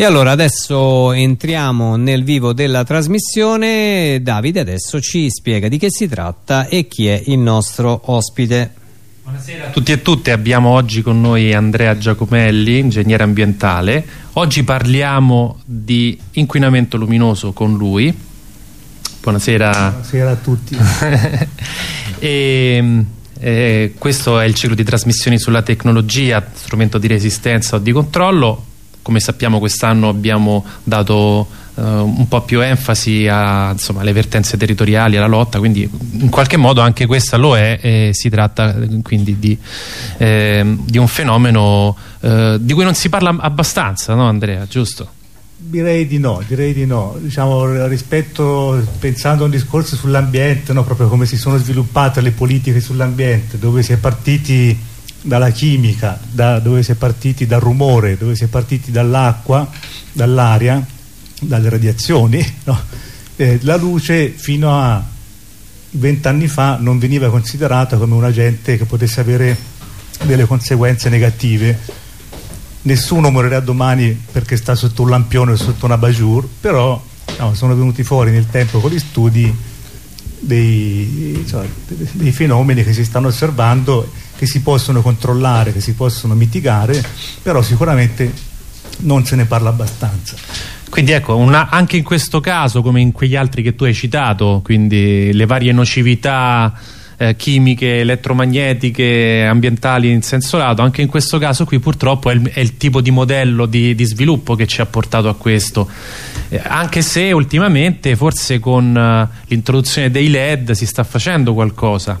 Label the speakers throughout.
Speaker 1: E allora adesso entriamo nel vivo della trasmissione. Davide adesso ci spiega di che si tratta e chi è il nostro ospite.
Speaker 2: Buonasera a tutti e tutte, abbiamo oggi con noi Andrea Giacomelli, ingegnere ambientale. Oggi parliamo di inquinamento luminoso con lui. Buonasera.
Speaker 3: Buonasera a tutti.
Speaker 2: e, eh, questo è il ciclo di trasmissioni sulla tecnologia, strumento di resistenza o di controllo come sappiamo quest'anno abbiamo dato uh, un po' più enfasi alle vertenze territoriali, alla lotta, quindi in qualche modo anche questa lo è e si tratta quindi di, eh, di un fenomeno eh, di cui non si parla abbastanza, no Andrea, giusto?
Speaker 3: Direi di no, direi di no. Diciamo, rispetto, pensando a un discorso sull'ambiente, no? proprio come si sono sviluppate le politiche sull'ambiente, dove si è partiti dalla chimica, da dove si è partiti dal rumore, dove si è partiti dall'acqua, dall'aria, dalle radiazioni, no? eh, la luce fino a vent'anni fa non veniva considerata come un agente che potesse avere delle conseguenze negative. Nessuno morirà domani perché sta sotto un lampione o sotto una bajour, però no, sono venuti fuori nel tempo con gli studi dei, cioè, dei fenomeni che si stanno osservando che si possono controllare, che si possono mitigare, però sicuramente non se ne parla abbastanza.
Speaker 2: Quindi ecco, una, anche in questo caso, come in quegli altri che tu hai citato, quindi le varie nocività eh, chimiche, elettromagnetiche, ambientali in senso lato, anche in questo caso qui purtroppo è il, è il tipo di modello di, di, sviluppo che ci ha portato a questo. Eh, anche se ultimamente forse con uh, l'introduzione dei LED si sta facendo qualcosa.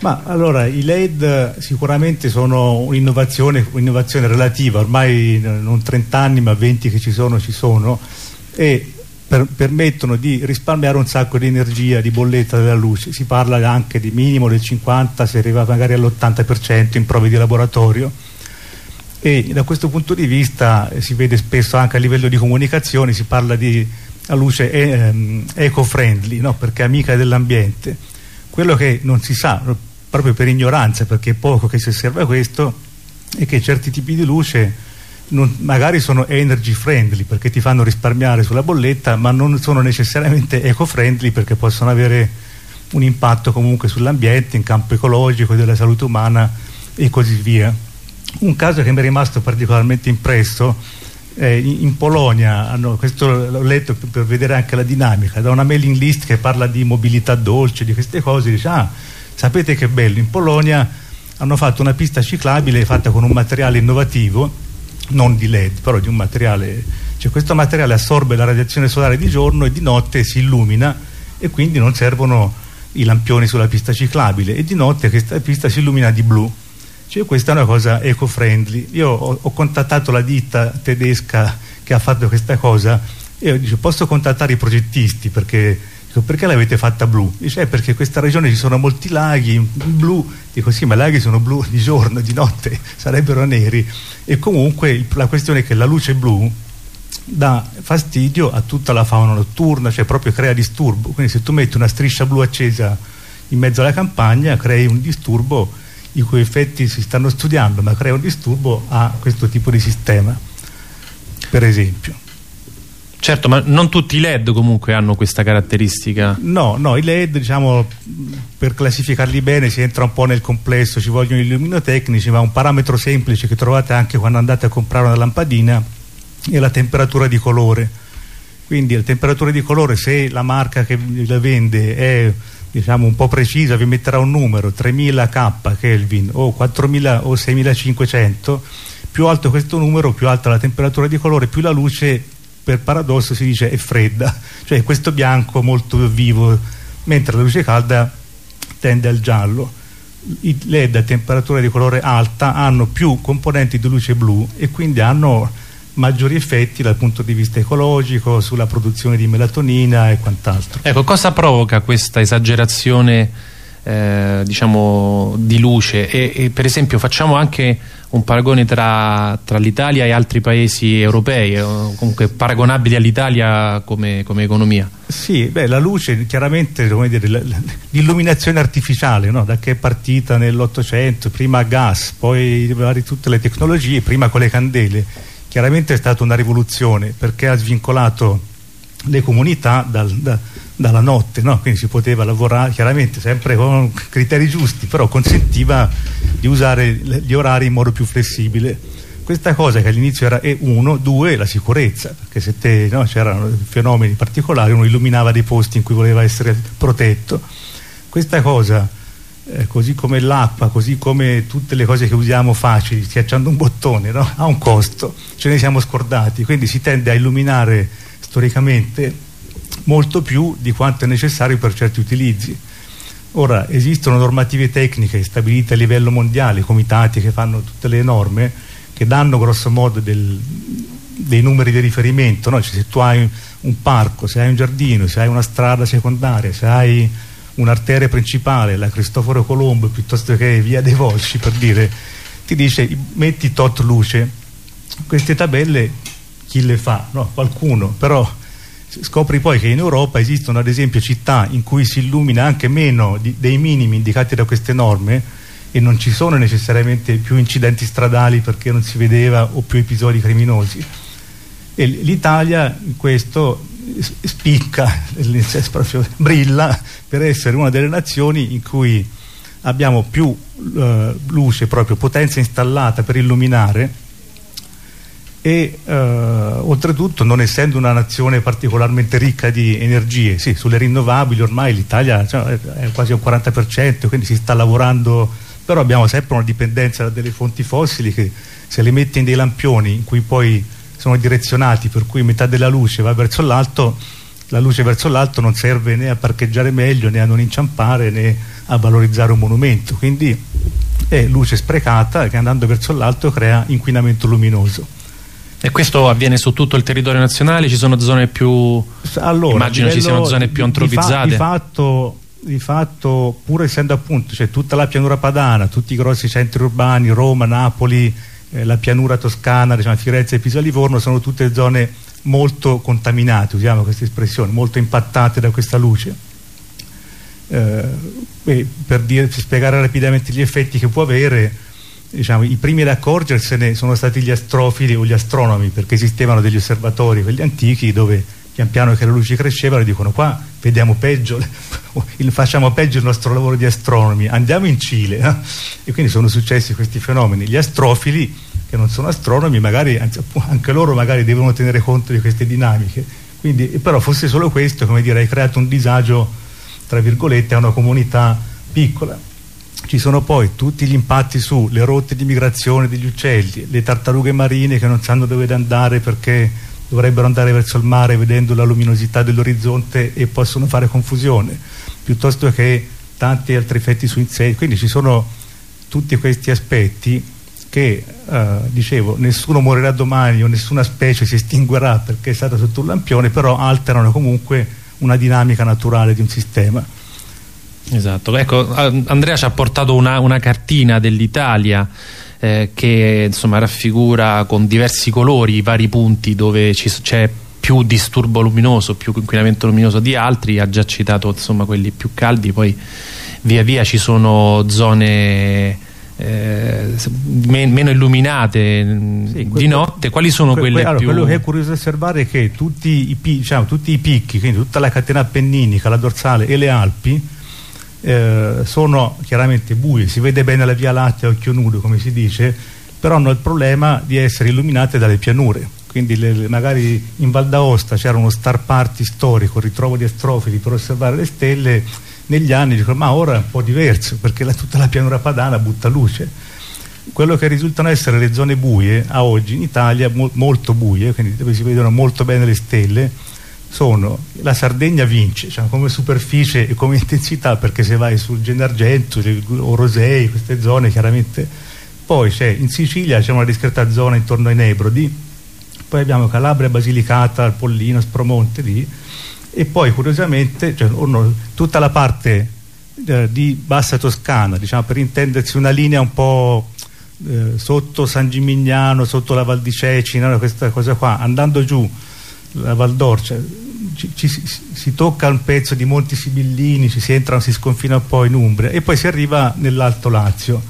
Speaker 3: Ma allora i LED sicuramente sono un'innovazione un relativa, ormai non 30 anni ma 20 che ci sono, ci sono e per, permettono di risparmiare un sacco di energia, di bolletta della luce, si parla anche di minimo del 50, si arriva magari all'80% in prove di laboratorio. E da questo punto di vista eh, si vede spesso anche a livello di comunicazione, si parla di luce eh, eco-friendly no? perché è amica dell'ambiente. Quello che non si sa proprio per ignoranza perché è poco che si osserva questo è che certi tipi di luce non, magari sono energy friendly perché ti fanno risparmiare sulla bolletta ma non sono necessariamente eco friendly perché possono avere un impatto comunque sull'ambiente in campo ecologico, della salute umana e così via. Un caso che mi è rimasto particolarmente impresso eh, in, Polonia hanno, questo l'ho letto per vedere anche la dinamica da una mailing list che parla di mobilità dolce di queste cose dice ah Sapete che bello, in Polonia hanno fatto una pista ciclabile fatta con un materiale innovativo, non di LED, però di un materiale, cioè questo materiale assorbe la radiazione solare di giorno e di notte si illumina e quindi non servono i lampioni sulla pista ciclabile e di notte questa pista si illumina di blu. Cioè questa è una cosa eco-friendly. Io ho, ho, contattato la ditta tedesca che ha fatto questa cosa e ho detto posso contattare i progettisti perché Dico, perché l'avete fatta blu? Dice, eh, perché in questa regione ci sono molti laghi blu. Dico, sì, ma i laghi sono blu di giorno, di notte sarebbero neri. E comunque la questione è che la luce blu dà fastidio a tutta la fauna notturna, cioè proprio crea disturbo. Quindi se tu metti una striscia blu accesa in mezzo alla campagna, crei un disturbo i cui effetti si stanno studiando, ma crea un disturbo a questo tipo di sistema, per esempio.
Speaker 2: Certo, ma non tutti i LED comunque hanno questa caratteristica.
Speaker 3: No, no, i LED diciamo per classificarli bene si entra un po' nel complesso, ci vogliono i luminotecnici, ma un parametro semplice che trovate anche quando andate a comprare una lampadina è la temperatura di colore. Quindi la temperatura di colore, se la marca che la vende è diciamo un po' precisa, vi metterà un numero, 3000 K Kelvin o 4000 o 6500, più alto questo numero, più alta la temperatura di colore, più la luce per paradosso si dice è fredda, cioè questo bianco molto vivo, mentre la luce calda tende al giallo. I LED a temperatura di colore alta hanno più componenti di luce blu e quindi hanno maggiori effetti dal punto di vista ecologico, sulla produzione di melatonina e quant'altro.
Speaker 2: Ecco, cosa provoca questa esagerazione eh, diciamo di luce. E, e, per esempio facciamo anche un paragone tra, tra l'Italia e altri paesi europei comunque paragonabili all'Italia come, come, economia.
Speaker 3: Sì, beh, la luce chiaramente l'illuminazione artificiale no? da che è partita nell'Ottocento prima a gas poi tutte le tecnologie prima con le candele. Chiaramente è stata una rivoluzione perché ha svincolato le comunità dal, da, dalla notte, no? quindi si poteva lavorare chiaramente sempre con criteri giusti, però consentiva di usare gli orari in modo più flessibile. Questa cosa che all'inizio era e uno, due, la sicurezza, perché se c'erano fenomeni particolari, uno illuminava dei posti in cui voleva essere protetto. Questa cosa, eh, così come l'acqua, così come tutte le cose che usiamo facili, schiacciando un bottone, no? ha un costo, ce ne siamo scordati, quindi si tende a illuminare storicamente molto più di quanto è necessario per certi utilizzi. Ora, esistono normative tecniche stabilite a livello mondiale, comitati che fanno tutte le norme, che danno grosso modo del, dei numeri di riferimento, no? cioè, se tu hai un parco, se hai un giardino, se hai una strada secondaria, se hai un'arteria principale, la Cristoforo Colombo piuttosto che via dei Volsci per dire, ti dice metti tot luce, queste tabelle chi le fa? No, qualcuno, però scopri poi che in Europa esistono ad esempio città in cui si illumina anche meno di, dei minimi indicati da queste norme e non ci sono necessariamente più incidenti stradali perché non si vedeva o più episodi criminosi. E l'Italia in questo spicca proprio brilla per essere una delle nazioni in cui abbiamo più eh, luce proprio potenza installata per illuminare e eh, oltretutto non essendo una nazione particolarmente ricca di energie, sì, sulle rinnovabili ormai l'Italia cioè, è quasi un 40%, quindi si sta lavorando, però abbiamo sempre una dipendenza delle fonti fossili che se le metti in dei lampioni in cui poi sono direzionati, per cui metà della luce va verso l'alto, la luce verso l'alto non serve né a parcheggiare meglio né a non inciampare né a valorizzare un monumento, quindi è luce sprecata che andando verso l'alto crea inquinamento luminoso.
Speaker 2: E questo avviene su tutto il territorio nazionale? Ci sono zone più... Allora, immagino ci siano zone più antropizzate.
Speaker 3: Di, fa, di, fatto, di fatto, pur essendo appunto cioè, tutta la pianura padana, tutti i grossi centri urbani, Roma, Napoli, eh, la pianura toscana, diciamo, Firenze e Pisa Livorno, sono tutte zone molto contaminate, usiamo questa espressione, molto impattate da questa luce. Eh, per, dire, per spiegare rapidamente gli effetti che può avere diciamo, i primi ad accorgersene sono stati gli astrofili o gli astronomi perché esistevano degli osservatori, quelli antichi dove pian piano che le luci crescevano dicono qua vediamo peggio facciamo peggio il nostro lavoro di astronomi andiamo in Cile eh? e quindi sono successi questi fenomeni. Gli astrofili che non sono astronomi magari anzi, anche loro magari devono tenere conto di queste dinamiche. Quindi, però fosse solo questo come dire hai creato un disagio tra virgolette a una comunità piccola ci sono poi tutti gli impatti sulle rotte di migrazione degli uccelli, le tartarughe marine che non sanno dove andare perché dovrebbero andare verso il mare vedendo la luminosità dell'orizzonte e possono fare confusione, piuttosto che tanti altri effetti su insetti. Quindi ci sono tutti questi aspetti che, eh, dicevo, nessuno morirà domani o nessuna specie si estinguerà perché è stata sotto un lampione, però alterano comunque una dinamica naturale di un sistema.
Speaker 2: Esatto, ecco Andrea ci ha portato una, una cartina dell'Italia eh, che insomma raffigura con diversi colori i vari punti dove c'è più disturbo luminoso, più inquinamento luminoso di altri, ha già citato insomma quelli più caldi, poi via via ci sono zone eh, meno illuminate sì, di notte, quali sono quelle
Speaker 3: allora,
Speaker 2: più...
Speaker 3: Quello che è curioso osservare è che tutti i, diciamo, tutti i picchi, quindi tutta la catena appenninica, la dorsale e le Alpi eh, sono chiaramente buie, si vede bene la via Lattea a occhio nudo come si dice, però hanno il problema di essere illuminate dalle pianure. Quindi le, le, magari in Val d'Aosta c'era uno star party storico, ritrovo di astrofili per osservare le stelle, negli anni dicono ma ora è un po' diverso perché la, tutta la pianura padana butta luce. Quello che risultano essere le zone buie a oggi in Italia, mo molto buie, quindi dove si vedono molto bene le stelle, sono la Sardegna vince cioè come superficie e come intensità perché se vai sul Gennargentu o Rosei, queste zone chiaramente poi c'è in Sicilia c'è una discreta zona intorno ai Nebrodi poi abbiamo Calabria, Basilicata, Pollino, Spromonte lì e poi curiosamente cioè, tutta la parte eh, di bassa Toscana diciamo per intendersi una linea un po' eh, sotto San Gimignano, sotto la Val di Cecina questa cosa qua, andando giù la Val d'Orcia ci, ci, si tocca un pezzo di Monti Sibillini, ci si entra, si sconfina poi in Umbria e poi si arriva nell'Alto Lazio.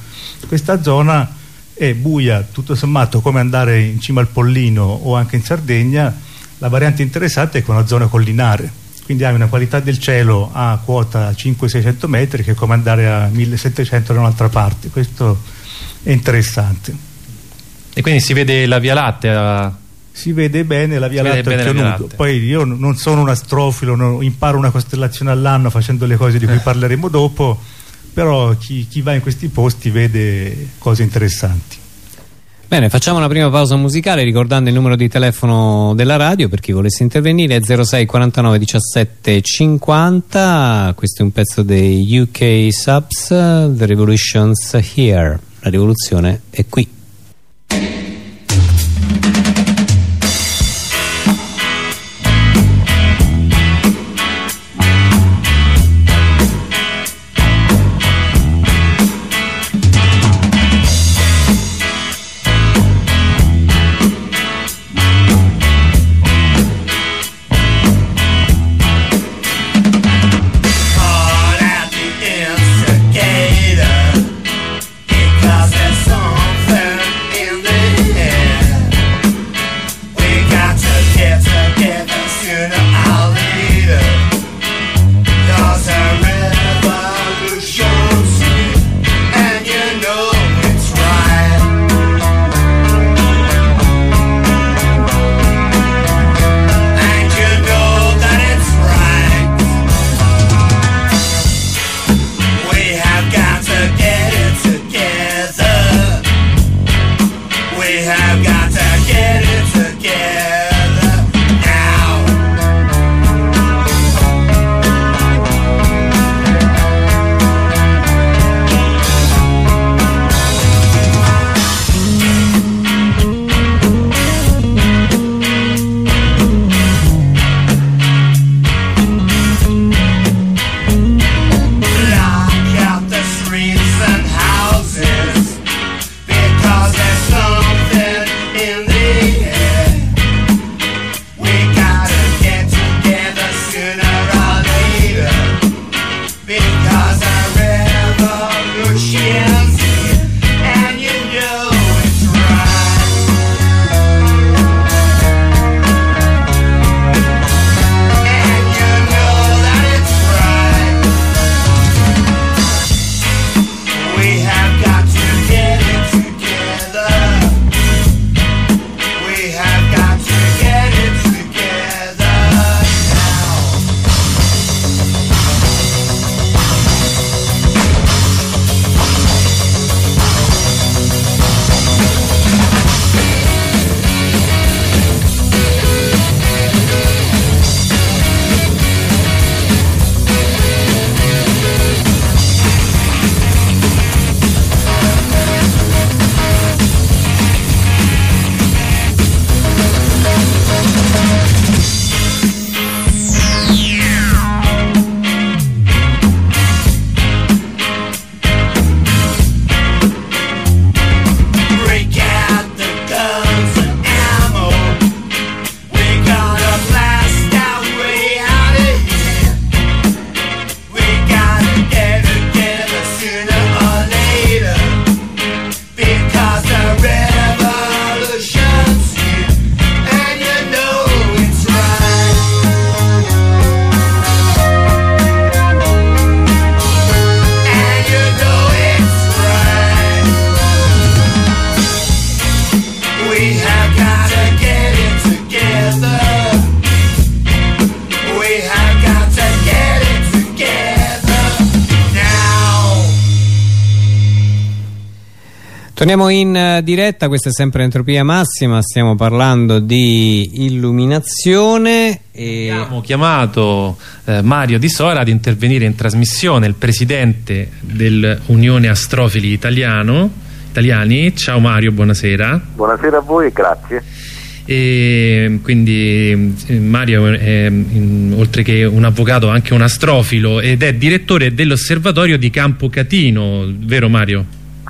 Speaker 3: Questa zona e buia tutto sommato come andare in cima al Pollino o anche in Sardegna. La variante interessante è con una zona collinare quindi hai una qualità del cielo a quota 500-600 metri che è come andare a 1700 da un'altra parte. Questo è interessante.
Speaker 2: E quindi si vede la Via Lattea
Speaker 3: si vede bene la Via Lattea ottenuto poi io non sono un astrofilo non imparo una costellazione all'anno facendo le cose di cui eh. parleremo dopo però chi, chi va in questi posti vede cose interessanti.
Speaker 4: Bene, facciamo una prima pausa musicale ricordando il numero di telefono della radio per chi volesse intervenire, 06 49 17 50, questo è un pezzo dei UK Subs, The Revolution's Here, la rivoluzione è qui. Torniamo in eh, diretta, questa è sempre Entropia Massima, stiamo parlando di illuminazione.
Speaker 2: E... Abbiamo chiamato eh, Mario Di Sora ad intervenire in trasmissione, il presidente dell'Unione Astrofili Italiano, Italiani. Ciao Mario, buonasera.
Speaker 5: Buonasera a voi e grazie.
Speaker 2: E quindi eh, Mario è in, oltre che un avvocato anche un astrofilo ed è direttore dell'osservatorio di Campo Catino, vero Mario?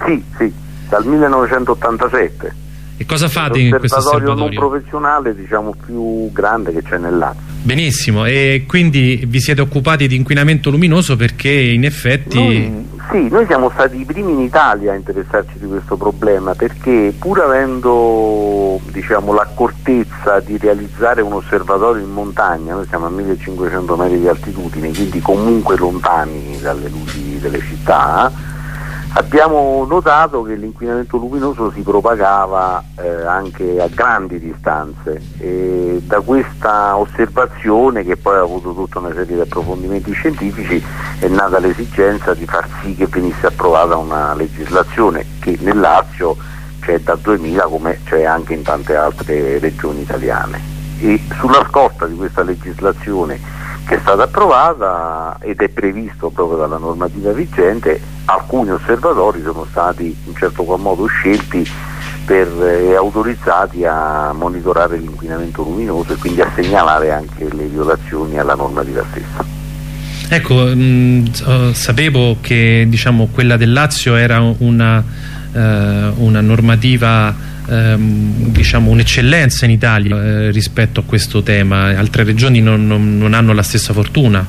Speaker 5: Sì, sì dal 1987.
Speaker 2: E cosa fate in questo osservatorio?
Speaker 5: non professionale diciamo più grande che c'è nel Lazio.
Speaker 2: Benissimo, e quindi vi siete occupati di inquinamento luminoso perché in effetti...
Speaker 5: Noi, sì, noi siamo stati i primi in Italia a interessarci di questo problema perché pur avendo diciamo, l'accortezza di realizzare un osservatorio in montagna, noi siamo a 1500 metri di altitudine, quindi comunque lontani dalle luci delle città, Abbiamo notato che l'inquinamento luminoso si propagava eh, anche a grandi distanze e da questa osservazione, che poi ha avuto tutta una serie di approfondimenti scientifici, è nata l'esigenza di far sì che venisse approvata una legislazione che nel Lazio c'è dal 2000 come c'è anche in tante altre regioni italiane. E sulla scorta di questa legislazione che è stata approvata ed è previsto proprio dalla normativa vigente, alcuni osservatori sono stati in certo qual modo scelti per, e eh, autorizzati a monitorare l'inquinamento luminoso e quindi a segnalare anche le violazioni alla normativa stessa.
Speaker 2: Ecco, mh, sapevo che diciamo, quella del Lazio era una, una normativa ehm, diciamo un'eccellenza in Italia eh, rispetto a questo tema. Altre regioni non, non, non, hanno la stessa fortuna.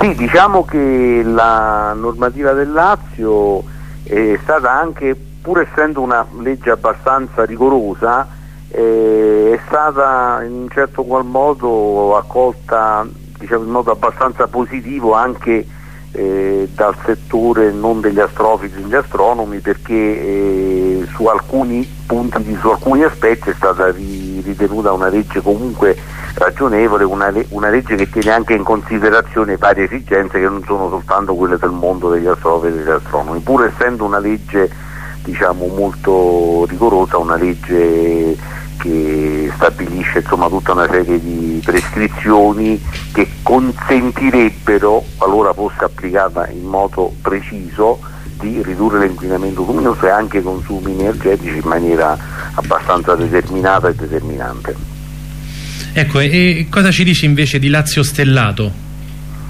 Speaker 5: Sì, diciamo che la normativa del Lazio è stata anche pur essendo una legge abbastanza rigorosa eh, è stata in un certo qual modo accolta diciamo, in modo abbastanza positivo anche eh, dal settore non degli astrofisi degli astronomi perché eh, su alcuni punti, su alcuni aspetti è stata ritenuta una legge comunque ragionevole, una, una, legge che tiene anche in considerazione varie esigenze che non sono soltanto quelle del mondo degli astrofisi e degli astronomi, pur essendo una legge diciamo, molto rigorosa, una legge che stabilisce insomma, tutta una serie di prescrizioni che consentirebbero, qualora fosse applicata in modo preciso, di ridurre l'inquinamento luminoso e anche i consumi energetici in maniera abbastanza determinata e determinante.
Speaker 2: Ecco, e cosa ci dici invece di Lazio Stellato?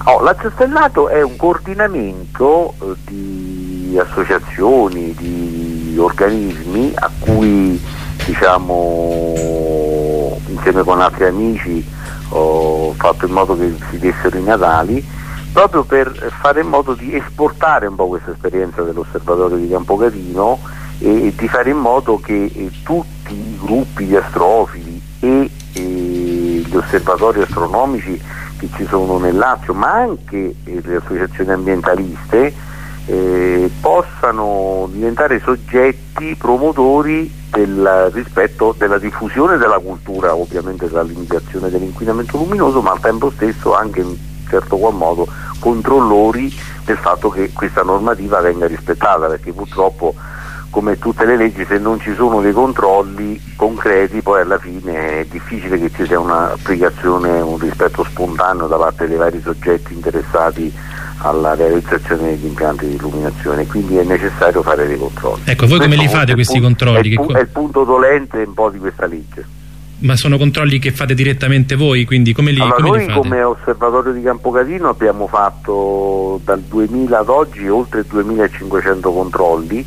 Speaker 5: Oh, Lazio Stellato è un coordinamento eh, di associazioni, di organismi a cui diciamo, insieme con altri amici ho fatto in modo che si dessero i Natali proprio per fare in modo di esportare un po' questa esperienza dell'osservatorio di Campocatino e, e di fare in modo che eh, tutti i gruppi di astrofili e, e gli osservatori astronomici che ci sono nel Lazio ma anche eh, le associazioni ambientaliste eh, possano diventare soggetti promotori del rispetto della diffusione della cultura, ovviamente della limitazione dell'inquinamento luminoso, ma al tempo stesso anche in certo qual modo controllori del fatto che questa normativa venga rispettata, perché purtroppo come tutte le leggi se non ci sono dei controlli concreti poi alla fine è difficile che ci sia un'applicazione, un rispetto spontaneo da parte dei vari soggetti interessati alla realizzazione degli impianti di illuminazione, quindi è necessario fare dei controlli.
Speaker 2: Ecco, voi come li fate questi controlli?
Speaker 5: È il, è il punto dolente un po' di questa legge.
Speaker 2: Ma sono controlli che fate direttamente voi, quindi come li,
Speaker 5: allora,
Speaker 2: come
Speaker 5: noi
Speaker 2: li
Speaker 5: come osservatorio di Campocatino abbiamo fatto dal 2000 ad oggi oltre 2500 controlli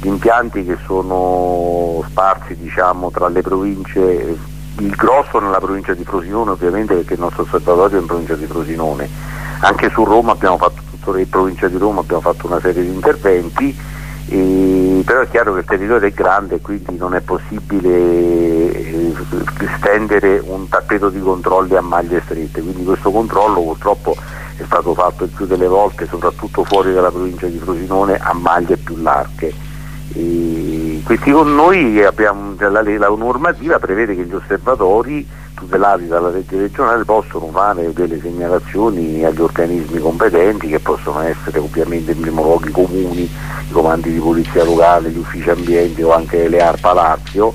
Speaker 5: di impianti che sono sparsi diciamo, tra le province, il grosso nella provincia di Frosinone ovviamente perché il nostro osservatorio è in provincia di Frosinone anche su Roma abbiamo fatto, tutto in provincia di Roma abbiamo fatto una serie di interventi, e, però è chiaro che il territorio è grande e quindi non è possibile eh, stendere un tappeto di controlli a maglie strette, quindi questo controllo purtroppo è stato fatto il più delle volte, soprattutto fuori dalla provincia di Frosinone, a maglie più larghe. E questi con noi abbiamo, la, la normativa prevede che gli osservatori tutelati dalla legge regionale possono fare delle segnalazioni agli organismi competenti che possono essere ovviamente in primo luogo i comuni, i comandi di polizia locale, gli uffici ambienti o anche le ARPA Lazio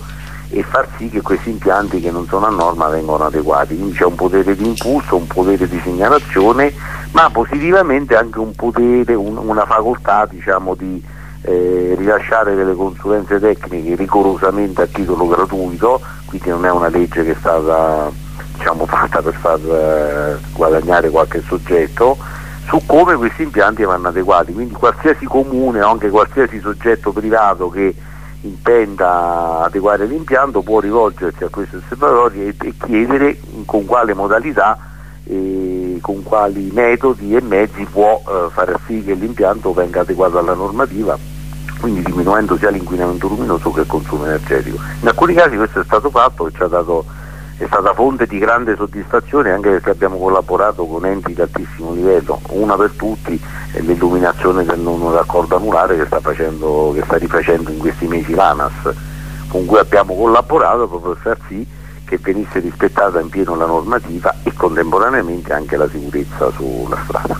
Speaker 5: e far sì che questi impianti che non sono a norma vengano adeguati. Quindi c'è un potere di impulso, un potere di segnalazione, ma positivamente anche un potere, un, una facoltà diciamo, di eh, rilasciare delle consulenze tecniche rigorosamente a titolo gratuito, quindi non è una legge che è stata diciamo, fatta per far eh, guadagnare qualche soggetto, su come questi impianti vanno adeguati, quindi qualsiasi comune o anche qualsiasi soggetto privato che intenda adeguare l'impianto può rivolgersi a questi osservatori e, e chiedere con quale modalità e con quali metodi e mezzi può eh, far sì che l'impianto venga adeguato alla normativa quindi diminuendo sia l'inquinamento luminoso che il consumo energetico. In alcuni casi questo è stato fatto e ci ha dato è stata fonte di grande soddisfazione anche perché abbiamo collaborato con enti di altissimo livello, una per tutti è l'illuminazione del non raccordo anulare che sta, facendo, che sta rifacendo in questi mesi l'ANAS, con cui abbiamo collaborato proprio per far sì che venisse rispettata in pieno la normativa e contemporaneamente anche la sicurezza sulla strada.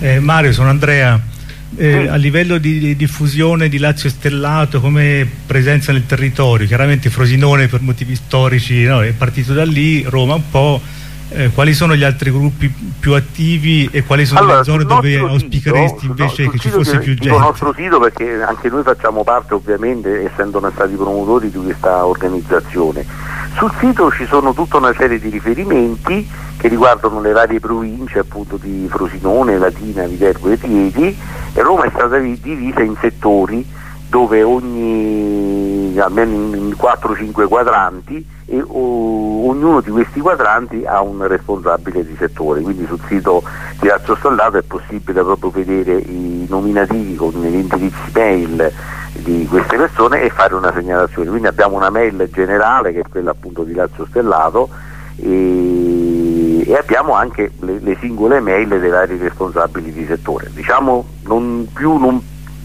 Speaker 3: Eh, Mario, sono Andrea. Eh, a livello di, diffusione di Lazio Stellato come presenza nel territorio? Chiaramente Frosinone per motivi storici no, è partito da lì, Roma un po' eh, quali sono gli altri gruppi più attivi e quali sono
Speaker 5: allora,
Speaker 3: le zone dove auspicheresti sito, invece no, che ci fosse più gente?
Speaker 5: Sul nostro sito perché anche noi facciamo parte ovviamente essendo stati promotori di questa organizzazione sul sito ci sono tutta una serie di riferimenti che riguardano le varie province appunto di Frosinone, Latina, Viterbo e Rieti e Roma è stata divisa in settori dove ogni, almeno in 4-5 quadranti e o, ognuno di questi quadranti ha un responsabile di settore, quindi sul sito di Lazio Stallato è possibile proprio vedere i nominativi con gli indirizzi mail di queste persone e fare una segnalazione, quindi abbiamo una mail generale che è quella appunto di Lazio Stellato e, e abbiamo anche le, le, singole mail dei vari responsabili di settore, diciamo non più, non,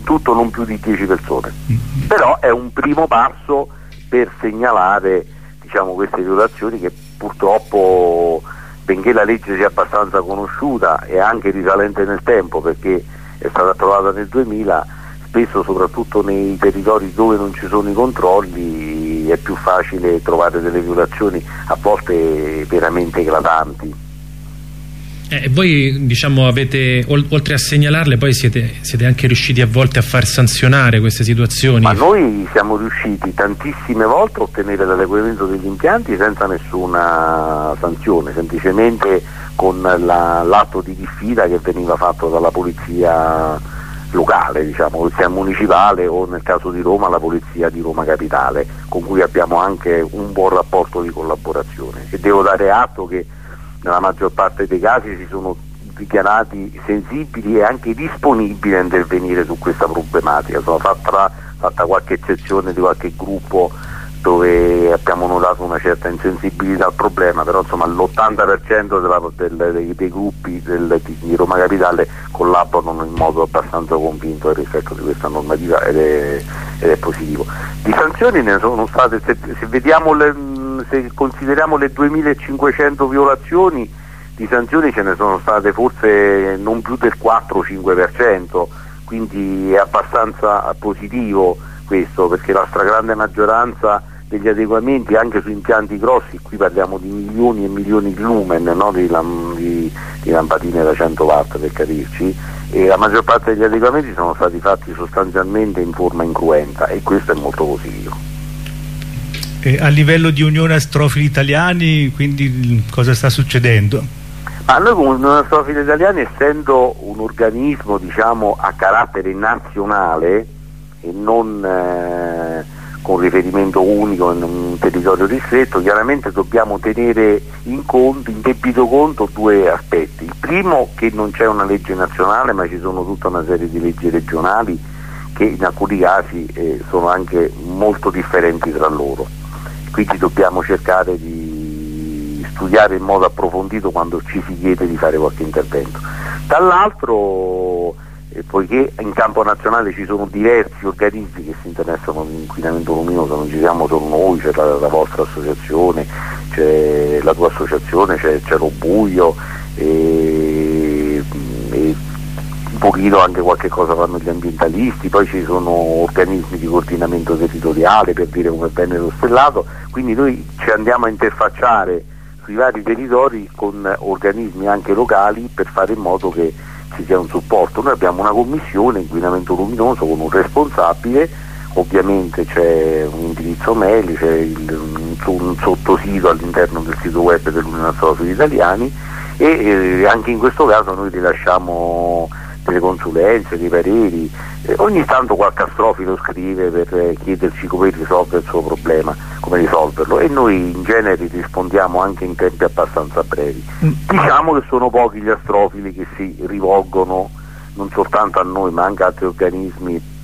Speaker 5: tutto non più di 10 persone, mm-hmm. però è un primo passo per segnalare diciamo, queste violazioni che purtroppo benché la legge sia abbastanza conosciuta e anche risalente nel tempo perché è stata approvata nel 2000 spesso soprattutto nei territori dove non ci sono i controlli è più facile trovare delle violazioni a volte veramente eclatanti.
Speaker 2: Eh, voi diciamo avete, oltre a segnalarle, poi siete, siete, anche riusciti a volte a far sanzionare queste situazioni?
Speaker 5: Ma noi siamo riusciti tantissime volte a ottenere l'adeguamento degli impianti senza nessuna sanzione, semplicemente con l'atto la, di diffida che veniva fatto dalla polizia locale, diciamo, polizia municipale o nel caso di Roma la polizia di Roma Capitale, con cui abbiamo anche un buon rapporto di collaborazione e devo dare atto che nella maggior parte dei casi si sono dichiarati sensibili e anche disponibili a intervenire su questa problematica, sono fatta, fatta qualche eccezione di qualche gruppo dove abbiamo notato una certa insensibilità al problema, però l'80% dei, dei, gruppi del, di Roma Capitale collaborano in modo abbastanza convinto rispetto di questa normativa ed è, ed è, positivo. Di sanzioni ne sono state, se, se, le, se consideriamo le 2500 violazioni, di sanzioni ce ne sono state forse non più del 4-5%, quindi è abbastanza positivo questo perché la stragrande maggioranza degli adeguamenti anche su impianti grossi, qui parliamo di milioni e milioni di lumen, no? di, di, di, lampadine da 100 watt per capirci, e la maggior parte degli adeguamenti sono stati fatti sostanzialmente in forma incruenta e questo è molto positivo.
Speaker 3: E a livello di Unione Astrofili Italiani, quindi cosa sta succedendo?
Speaker 5: Ma noi come Unione Astrofili Italiani, essendo un organismo diciamo, a carattere nazionale, e non eh, con riferimento unico in un territorio ristretto, chiaramente dobbiamo tenere in, conto, in debito conto due aspetti. Il primo che non c'è una legge nazionale ma ci sono tutta una serie di leggi regionali che in alcuni casi eh, sono anche molto differenti tra loro. Quindi dobbiamo cercare di studiare in modo approfondito quando ci si chiede di fare qualche intervento. Dall'altro e poiché in campo nazionale ci sono diversi organismi che si interessano all'inquinamento luminoso, non ci siamo solo noi, c'è la, la, vostra associazione, c'è la tua associazione, c'è, c'è lo buio e, e, pochino anche qualche cosa fanno gli ambientalisti, poi ci sono organismi di coordinamento territoriale per dire come bene lo stellato, quindi noi ci andiamo a interfacciare sui vari territori con organismi anche locali per fare in modo che ci sia un supporto. Noi abbiamo una commissione inquinamento luminoso con un responsabile, ovviamente c'è un indirizzo mail, c'è il, un, un, sottosito all'interno del sito web dell'Unione Astrofili Italiani e eh, anche in questo caso noi rilasciamo delle consulenze, dei pareri, eh, ogni tanto qualche astrofilo scrive per eh, chiederci come risolvere il suo problema, come risolverlo e noi in genere rispondiamo anche in tempi abbastanza brevi. Mm. Diciamo che sono pochi gli astrofili che si rivolgono non soltanto a noi ma anche a altri organismi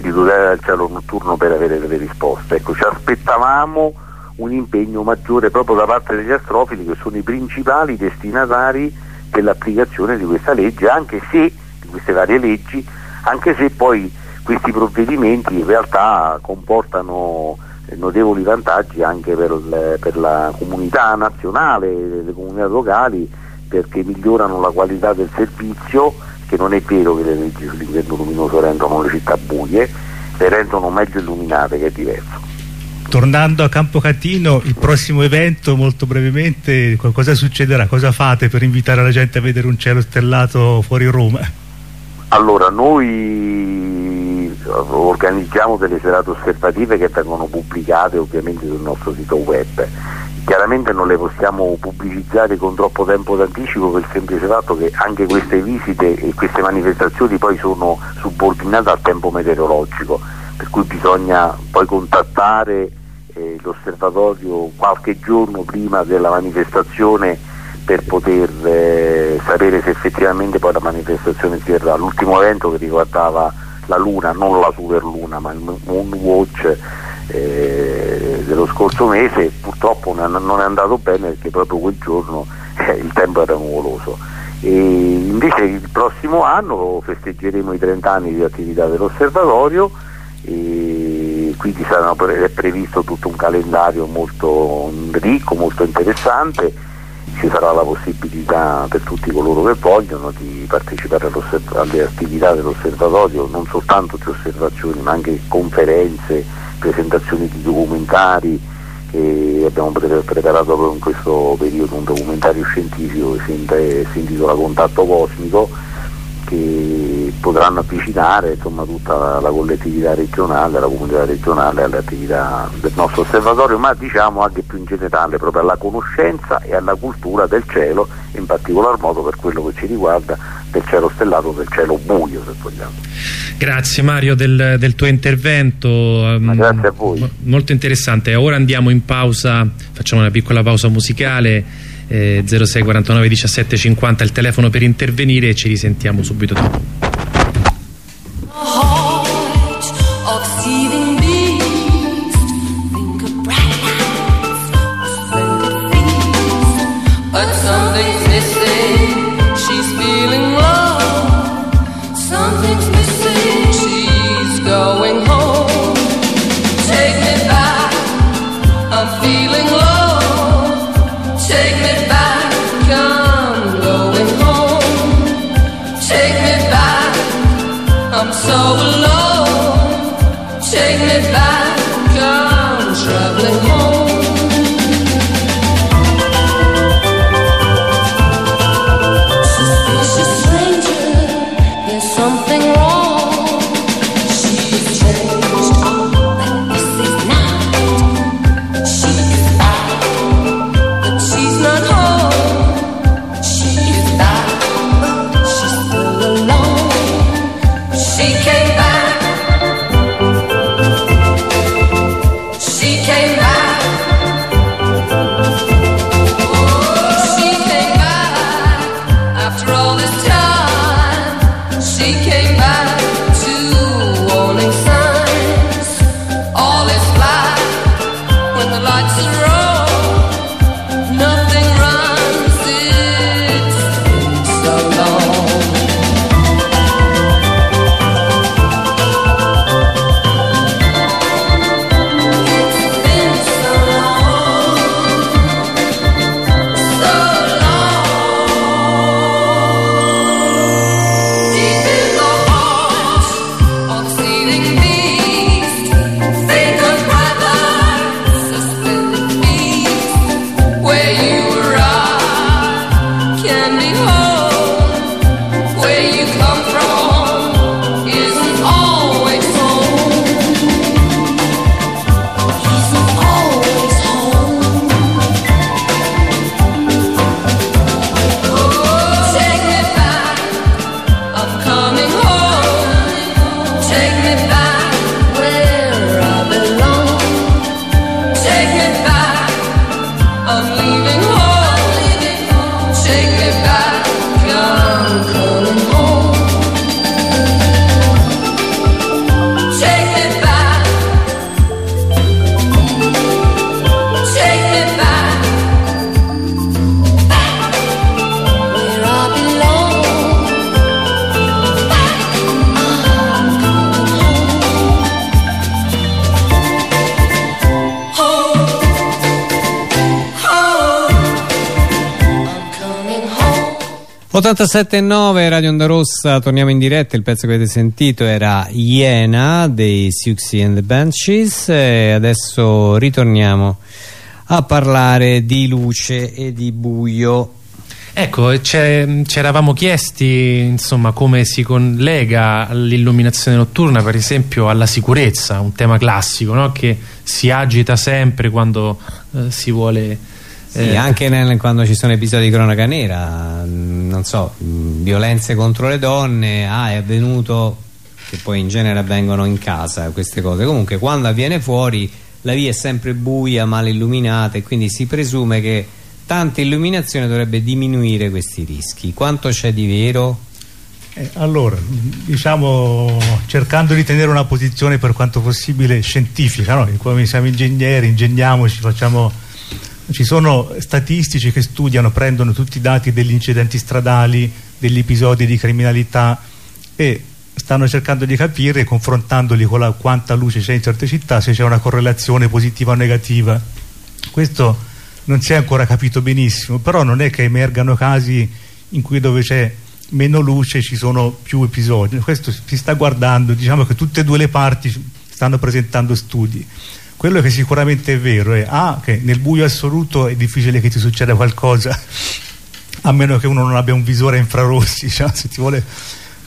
Speaker 5: di tutela del cielo notturno per avere delle risposte. Ecco, ci aspettavamo un impegno maggiore proprio da parte degli astrofili che sono i principali destinatari dell'applicazione di questa legge, anche se, queste varie leggi, anche se poi questi provvedimenti in realtà comportano notevoli vantaggi anche per, per la comunità nazionale, le comunità locali, perché migliorano la qualità del servizio, che non è vero che le leggi sull'inverno luminoso rendono le città buie, le rendono meglio illuminate, che è diverso
Speaker 3: tornando a Campo Catino, il prossimo evento, molto brevemente, cosa succederà? Cosa fate per invitare la gente a vedere un cielo stellato fuori Roma?
Speaker 5: Allora, noi organizziamo delle serate osservative che vengono pubblicate ovviamente sul nostro sito web. Chiaramente non le possiamo pubblicizzare con troppo tempo d'anticipo per il semplice fatto che anche queste visite e queste manifestazioni poi sono subordinate al tempo meteorologico, per cui bisogna poi contattare eh, l'osservatorio qualche giorno prima della manifestazione per poter eh, sapere se effettivamente poi la manifestazione si terrà. L'ultimo evento che riguardava la Luna, non la Superluna, ma il Moon Watch eh, dello scorso mese, purtroppo non è andato bene perché proprio quel giorno eh, il tempo era nuvoloso. E invece il prossimo anno festeggeremo i 30 anni di attività dell'osservatorio quindi sarà previsto tutto un calendario molto ricco, molto interessante, ci sarà la possibilità per tutti coloro che vogliono di partecipare alle attività dell'osservatorio, non soltanto di osservazioni ma anche conferenze, presentazioni di documentari, e abbiamo preparato proprio in questo periodo un documentario scientifico che si intitola Contatto Cosmico che potranno avvicinare insomma, tutta la collettività regionale, la comunità regionale alle attività del nostro osservatorio, ma diciamo anche più in generale proprio alla conoscenza e alla cultura del cielo, in particolar modo per quello che ci riguarda del cielo stellato, del cielo buio se vogliamo.
Speaker 2: Grazie Mario del, del tuo intervento,
Speaker 5: um, grazie a voi.
Speaker 2: molto interessante. Ora andiamo in pausa, facciamo una piccola pausa musicale eh, 06 49 17 50 il telefono per intervenire e ci risentiamo subito dopo.
Speaker 1: 87.9 Radio Onda Rossa, torniamo in diretta, il pezzo che avete sentito era Iena dei Siouxsie and the Banshees e adesso ritorniamo a parlare di luce e di buio.
Speaker 2: Ecco, ci eravamo chiesti insomma, come si collega l'illuminazione notturna per esempio alla sicurezza, un tema classico no? che si agita sempre quando eh, si vuole
Speaker 1: sì, eh. anche nel, quando ci sono episodi di cronaca nera, mm, non so, mm, violenze contro le donne, ah è avvenuto, che poi in genere avvengono in casa queste cose, comunque quando avviene fuori la via è sempre buia, mal illuminata e quindi si presume che tanta illuminazione dovrebbe diminuire questi rischi. Quanto c'è di vero?
Speaker 3: Eh, allora, diciamo, cercando di tenere una posizione per quanto possibile scientifica, no? come siamo ingegneri, ingegniamoci, facciamo ci sono statistici che studiano, prendono tutti i dati degli incidenti stradali, degli episodi di criminalità e stanno cercando di capire, confrontandoli con la, quanta luce c'è in certe città, se c'è una correlazione positiva o negativa. Questo non si è ancora capito benissimo, però non è che emergano casi in cui dove c'è meno luce ci sono più episodi. Questo si sta guardando, diciamo che tutte e due le parti stanno presentando studi quello che sicuramente è vero è A, che nel buio assoluto è difficile che ti succeda qualcosa a meno che uno non abbia un visore infrarossi cioè, se ti vuole.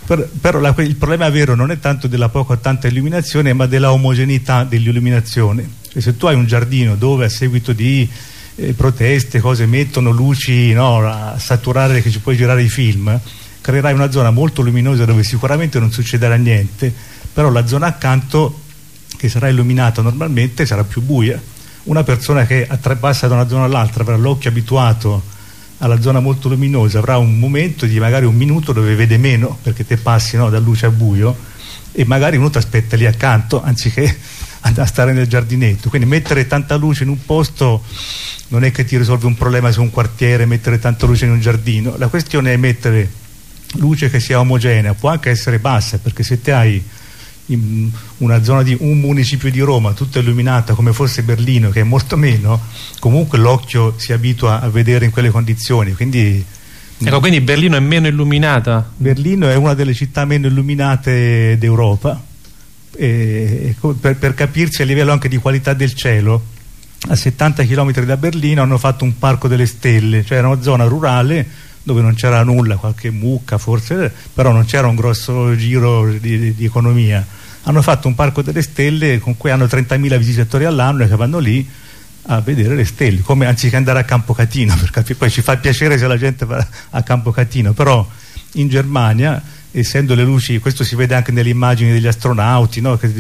Speaker 3: Per, però la, il problema vero non è tanto della poca o tanta illuminazione ma della omogeneità dell'illuminazione. Cioè, se tu hai un giardino dove a seguito di eh, proteste cose mettono luci no, a saturare che ci puoi girare i film creerai una zona molto luminosa dove sicuramente non succederà niente però la zona accanto che sarà illuminata normalmente sarà più buia. Una persona che passa da una zona all'altra avrà l'occhio abituato alla zona molto luminosa avrà un momento di magari un minuto dove vede meno perché te passi no, da luce a buio e magari uno ti aspetta lì accanto anziché andare a stare nel giardinetto. Quindi mettere tanta luce in un posto non è che ti risolve un problema su un quartiere mettere tanta luce in un giardino. La questione è mettere luce che sia omogenea può anche essere bassa perché se te hai in una zona di un municipio di Roma tutta illuminata come fosse Berlino che è molto meno comunque l'occhio si abitua a vedere in quelle condizioni quindi
Speaker 2: Ecco, quindi Berlino è meno illuminata?
Speaker 3: Berlino è una delle città meno illuminate d'Europa per, per, capirsi a livello anche di qualità del cielo a 70 km da Berlino hanno fatto un parco delle stelle cioè era una zona rurale dove non c'era nulla, qualche mucca forse, però non c'era un grosso giro di, di, economia. Hanno fatto un parco delle stelle con cui hanno 30.000 visitatori all'anno e che vanno lì a vedere le stelle, come anziché andare a Campo Catino, perché poi ci fa piacere se la gente va a Campo Catino, però in Germania, essendo le luci, questo si vede anche nelle immagini degli astronauti, no? che,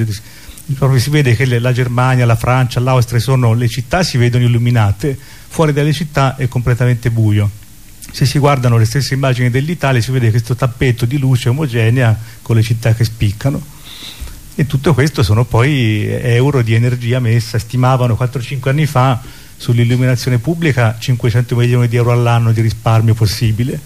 Speaker 3: si vede che le, la Germania, la Francia, l'Austria sono le città si vedono illuminate, fuori dalle città è completamente buio. Se si guardano le stesse immagini dell'Italia si vede questo tappetto di luce omogenea con le città che spiccano e tutto questo sono poi euro di energia messa stimavano 4-5 anni fa sull'illuminazione pubblica 500 milioni di euro all'anno di risparmio possibile.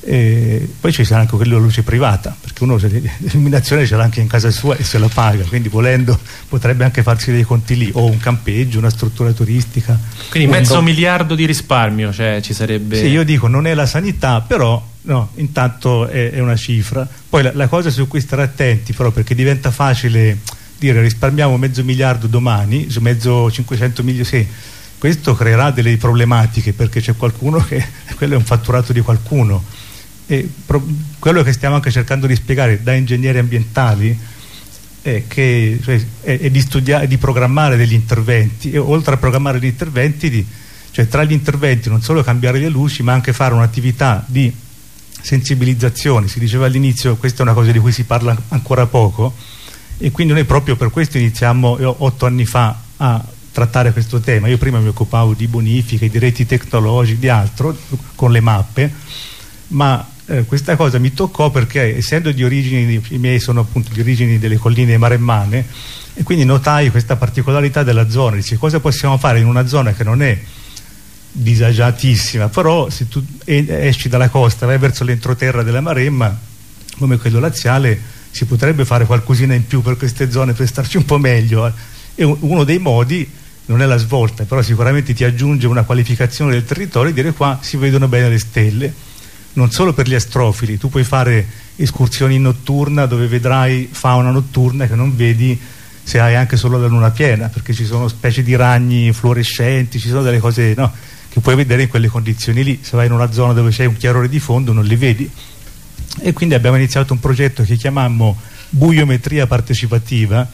Speaker 3: E poi ci sarà anche quella luce privata perché uno l'illuminazione ce l'ha anche in casa sua e se la paga quindi volendo potrebbe anche farsi dei conti lì o un campeggio, una struttura turistica
Speaker 2: quindi mezzo miliardo di risparmio cioè ci sarebbe
Speaker 3: sì io dico non è la sanità però no, intanto è, è una cifra. Poi la, la, cosa su cui stare attenti però perché diventa facile dire risparmiamo mezzo miliardo domani su mezzo 500 milioni sì. Questo creerà delle problematiche perché c'è qualcuno che quello è un fatturato di qualcuno. E quello che stiamo anche cercando di spiegare da ingegneri ambientali è, che, cioè, è, è di, studiare, di programmare degli interventi e oltre a programmare gli interventi di, cioè tra gli interventi non solo cambiare le luci ma anche fare un'attività di sensibilizzazione si diceva all'inizio questa è una cosa di cui si parla ancora poco e quindi noi proprio per questo iniziamo otto anni fa a trattare questo tema. Io prima mi occupavo di bonifiche, di reti tecnologiche, di altro con le mappe ma eh, questa cosa mi toccò perché essendo di origini, i miei sono appunto di origini delle colline maremmane e quindi notai questa particolarità della zona, dici cosa possiamo fare in una zona che non è disagiatissima, però se tu esci dalla costa vai verso l'entroterra della Maremma come quello laziale si potrebbe fare qualcosina in più per queste zone per starci un po' meglio e uno dei modi non è la svolta però sicuramente ti aggiunge una qualificazione del territorio e dire qua si vedono bene le stelle. Non solo per gli astrofili, tu puoi fare escursioni in notturna dove vedrai fauna notturna che non vedi se hai anche solo la luna piena, perché ci sono specie di ragni fluorescenti, ci sono delle cose no, che puoi vedere in quelle condizioni lì, se vai in una zona dove c'è un chiarore di fondo non li vedi. E quindi abbiamo iniziato un progetto che chiamammo buiometria partecipativa,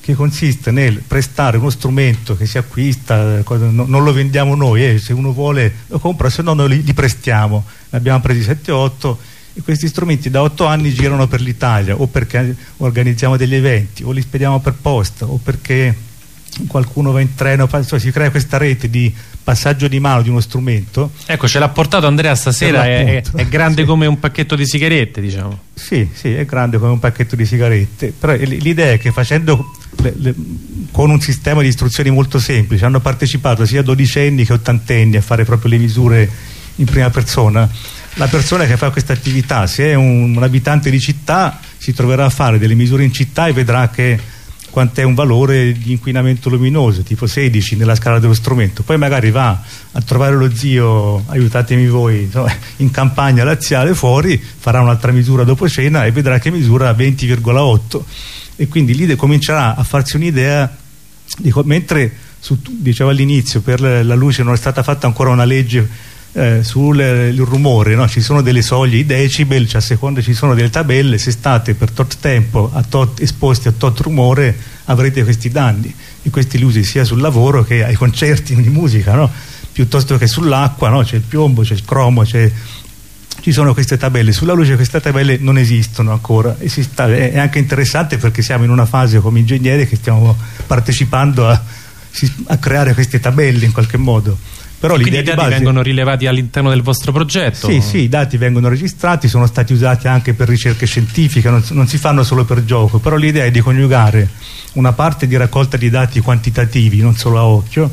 Speaker 3: che consiste nel prestare uno strumento che si acquista, non lo vendiamo noi, eh, se uno vuole lo compra, se no noi li, prestiamo, ne abbiamo presi 7-8 e questi strumenti da 8 anni girano per l'Italia o perché organizziamo degli eventi o li spediamo per posta o perché qualcuno va in treno, si crea questa rete di passaggio di mano di uno strumento.
Speaker 2: Ecco, ce l'ha portato Andrea stasera, è, è, grande sì. come un pacchetto di sigarette, diciamo.
Speaker 3: Sì, sì, è grande come un pacchetto di sigarette, però l'idea è che facendo le, le, con un sistema di istruzioni molto semplice, hanno partecipato sia dodicenni che ottantenni a fare proprio le misure in prima persona, la persona che fa questa attività, se è un, un abitante di città, si troverà a fare delle misure in città e vedrà che quant'è un valore di inquinamento luminoso, tipo 16 nella scala dello strumento, poi magari va a trovare lo zio, aiutatemi voi, insomma, in campagna laziale fuori, farà un'altra misura dopo cena e vedrà che misura 20,8 e quindi lì comincerà a farsi un'idea, mentre su, dicevo all'inizio per la luce non è stata fatta ancora una legge eh, sul rumore, no? ci sono delle soglie, i decibel, cioè a seconda ci sono delle tabelle, se state per tot tempo a tot, esposti a tot rumore avrete questi danni e questi li usi sia sul lavoro che ai concerti di musica, no? piuttosto che sull'acqua, no? c'è il piombo, c'è il cromo, ci sono queste tabelle, sulla luce queste tabelle non esistono ancora sta, è, è, anche interessante perché siamo in una fase come ingegneri che stiamo partecipando a, a creare queste tabelle in qualche modo
Speaker 2: però Quindi i dati base... vengono rilevati all'interno del vostro progetto?
Speaker 3: Sì, sì, i dati vengono registrati, sono stati usati anche per ricerche scientifiche, non, non si fanno solo per gioco, però l'idea è di coniugare una parte di raccolta di dati quantitativi, non solo a occhio,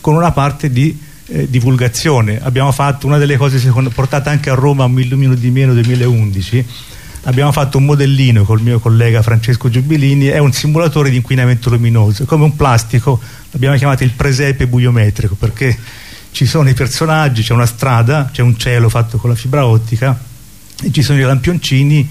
Speaker 3: con una parte di eh, divulgazione. Abbiamo fatto una delle cose secondo, portate anche a Roma un millumino di meno 2011, abbiamo fatto un modellino col mio collega Francesco Giubilini, è un simulatore di inquinamento luminoso, come un plastico l'abbiamo chiamato il presepe buiometrico perché ci sono i personaggi, c'è una strada, c'è un cielo fatto con la fibra ottica e ci sono i lampioncini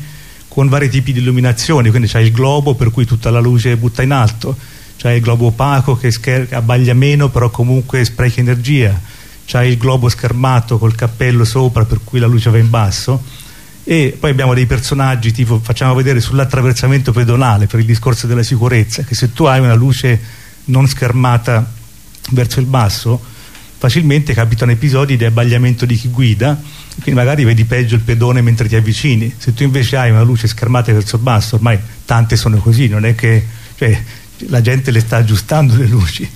Speaker 3: con vari tipi di illuminazione, quindi c'è il globo per cui tutta la luce butta in alto, c'è il globo opaco che abbaglia meno però comunque spreca energia, c'è il globo schermato col cappello sopra per cui la luce va in basso e poi abbiamo dei personaggi tipo facciamo vedere sull'attraversamento pedonale per il discorso della sicurezza che se tu hai una luce non schermata verso il basso facilmente capitano episodi di abbagliamento di chi guida quindi magari vedi peggio il pedone mentre ti avvicini. Se tu invece hai una luce schermata verso il basso ormai tante sono così non è che cioè, la gente le sta aggiustando le luci.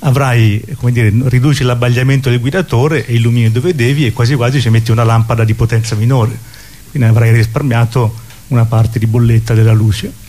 Speaker 3: Avrai, come dire, riduci l'abbagliamento del guidatore e illumini dove devi e quasi quasi ci metti una lampada di potenza minore quindi avrai risparmiato una parte di bolletta della luce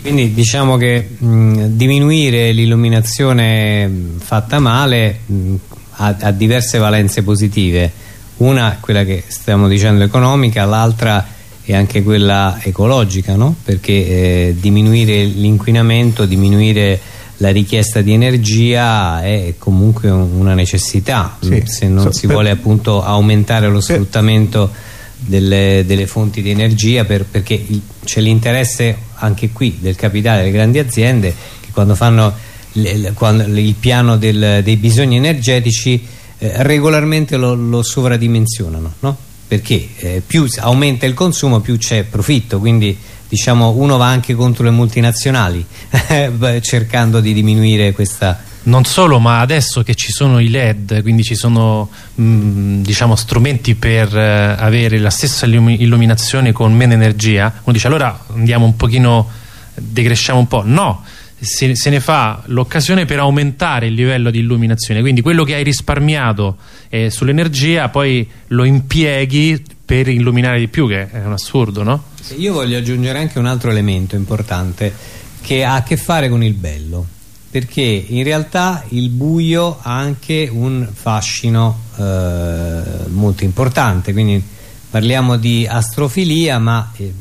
Speaker 1: quindi diciamo che mh, diminuire l'illuminazione fatta male mh, ha, ha, diverse valenze positive. Una, quella che stiamo dicendo economica, l'altra è anche quella ecologica, no? perché eh, diminuire l'inquinamento, diminuire la richiesta di energia è comunque una necessità sì. se non so, si per, vuole appunto aumentare lo sfruttamento delle, delle fonti di energia per, perché c'è l'interesse anche qui del capitale delle grandi aziende che quando fanno il, piano del, dei bisogni energetici eh, regolarmente lo, lo sovradimensionano no? perché eh, più aumenta il consumo più c'è profitto quindi diciamo uno va anche contro le multinazionali cercando di diminuire questa
Speaker 2: non solo, ma adesso che ci sono i LED, quindi ci sono mh, mm, diciamo, strumenti per eh, avere la stessa illuminazione con meno energia, uno dice allora andiamo un pochino, decresciamo un po'. No, se, se ne fa l'occasione per aumentare il livello di illuminazione, quindi quello che hai risparmiato eh, sull'energia poi lo impieghi per illuminare di più, che è un assurdo, no?
Speaker 1: Io voglio aggiungere anche un altro elemento importante che ha a che fare con il bello perché in realtà il buio ha anche un fascino eh, molto importante. Quindi parliamo di astrofilia ma eh,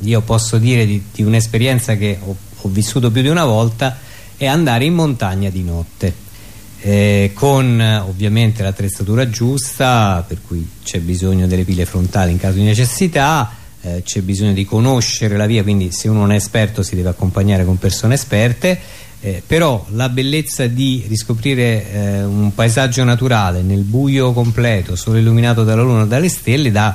Speaker 1: io posso dire di, di un'esperienza che ho, ho, vissuto più di una volta è andare in montagna di notte eh, con ovviamente l'attrezzatura giusta per cui c'è bisogno delle pile frontali in caso di necessità eh, c'è bisogno di conoscere la via quindi se uno non è esperto si deve accompagnare con persone esperte eh, però la bellezza di riscoprire eh, un paesaggio naturale nel buio completo solo illuminato dalla luna o dalle stelle dà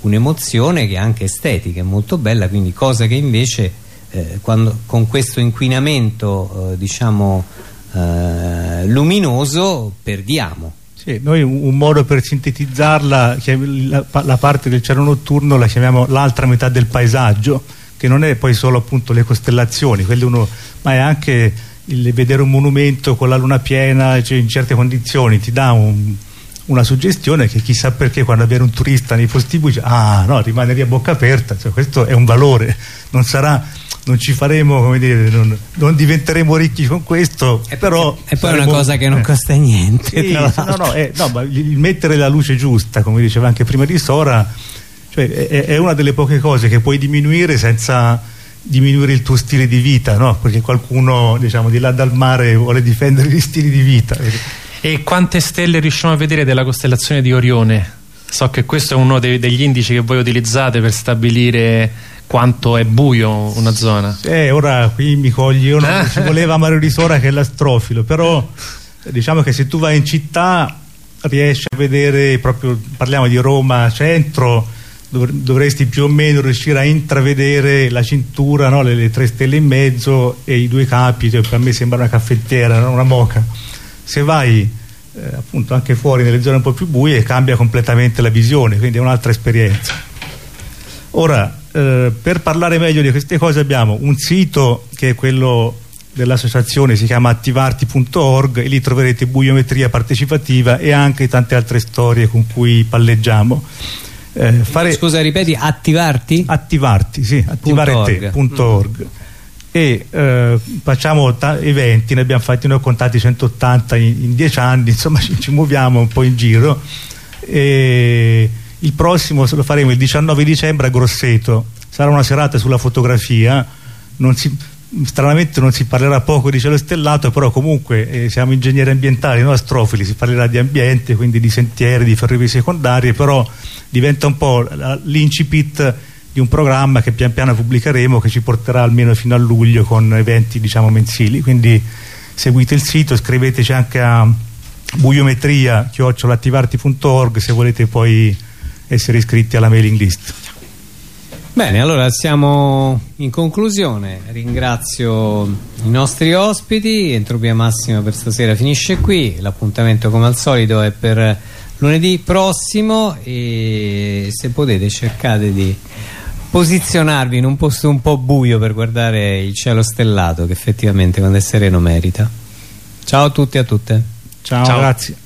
Speaker 1: un'emozione che è anche estetica, è molto bella. Quindi cosa che invece eh, quando, con questo inquinamento eh, diciamo eh, luminoso perdiamo.
Speaker 3: Sì, noi un, un, modo per sintetizzarla la, la, parte del cielo notturno la chiamiamo l'altra metà del paesaggio che non è poi solo appunto le costellazioni uno, ma è anche il vedere un monumento con la luna piena cioè in certe condizioni ti dà un, una suggestione che chissà perché quando avviene un turista nei posti bui ah no rimane lì a bocca aperta cioè, questo è un valore non sarà non ci faremo come dire non, non diventeremo ricchi con questo
Speaker 1: e
Speaker 3: però
Speaker 1: e poi saremo, è una cosa che non eh. costa niente
Speaker 3: sì, no, no, eh, no, ma il mettere la luce giusta come diceva anche prima di Sora cioè, è, è, una delle poche cose che puoi diminuire senza diminuire il tuo stile di vita no? perché qualcuno diciamo di là dal mare vuole difendere gli stili di vita
Speaker 2: e quante stelle riusciamo a vedere della costellazione di Orione? so che questo è uno dei, degli indici che voi utilizzate per stabilire quanto è buio una zona
Speaker 3: eh ora qui mi cogli io non ci voleva Mario di Sora che è l'astrofilo però diciamo che se tu vai in città riesci a vedere proprio parliamo di Roma centro dovresti più o meno riuscire a intravedere la cintura no? le, le, tre stelle in mezzo e i due capi cioè per me sembra una caffettiera una moca se vai eh, appunto anche fuori nelle zone un po' più buie cambia completamente la visione quindi è un'altra esperienza ora eh, per parlare meglio di queste cose abbiamo un sito che è quello dell'associazione si chiama attivarti.org e lì troverete buiometria partecipativa e anche tante altre storie con cui palleggiamo
Speaker 1: eh, fare... scusa ripeti attivarti?
Speaker 3: attivarti sì attivarete.org mm. e eh, facciamo eventi ne abbiamo fatti ne ho contati 180 in, in 10 anni insomma ci, ci muoviamo un po' in giro e il prossimo lo faremo il 19 dicembre a Grosseto sarà una serata sulla fotografia non si, stranamente non si parlerà poco di cielo stellato però comunque eh, siamo ingegneri ambientali non astrofili si parlerà di ambiente quindi di sentieri, di ferrovie secondarie però diventa un po' l'incipit di un programma che pian piano pubblicheremo che ci porterà almeno fino a luglio con eventi diciamo mensili quindi seguite il sito scriveteci anche a buiometria chiocciolattivarti.org se volete poi essere iscritti alla mailing list.
Speaker 1: Bene, allora siamo in conclusione, ringrazio i nostri ospiti, Entropia Massima per stasera finisce qui, l'appuntamento come al solito è per lunedì prossimo e se potete cercate di posizionarvi in un posto un po' buio per guardare il cielo stellato che effettivamente quando è sereno merita. Ciao a tutti e a tutte.
Speaker 3: Ciao. Ciao. grazie.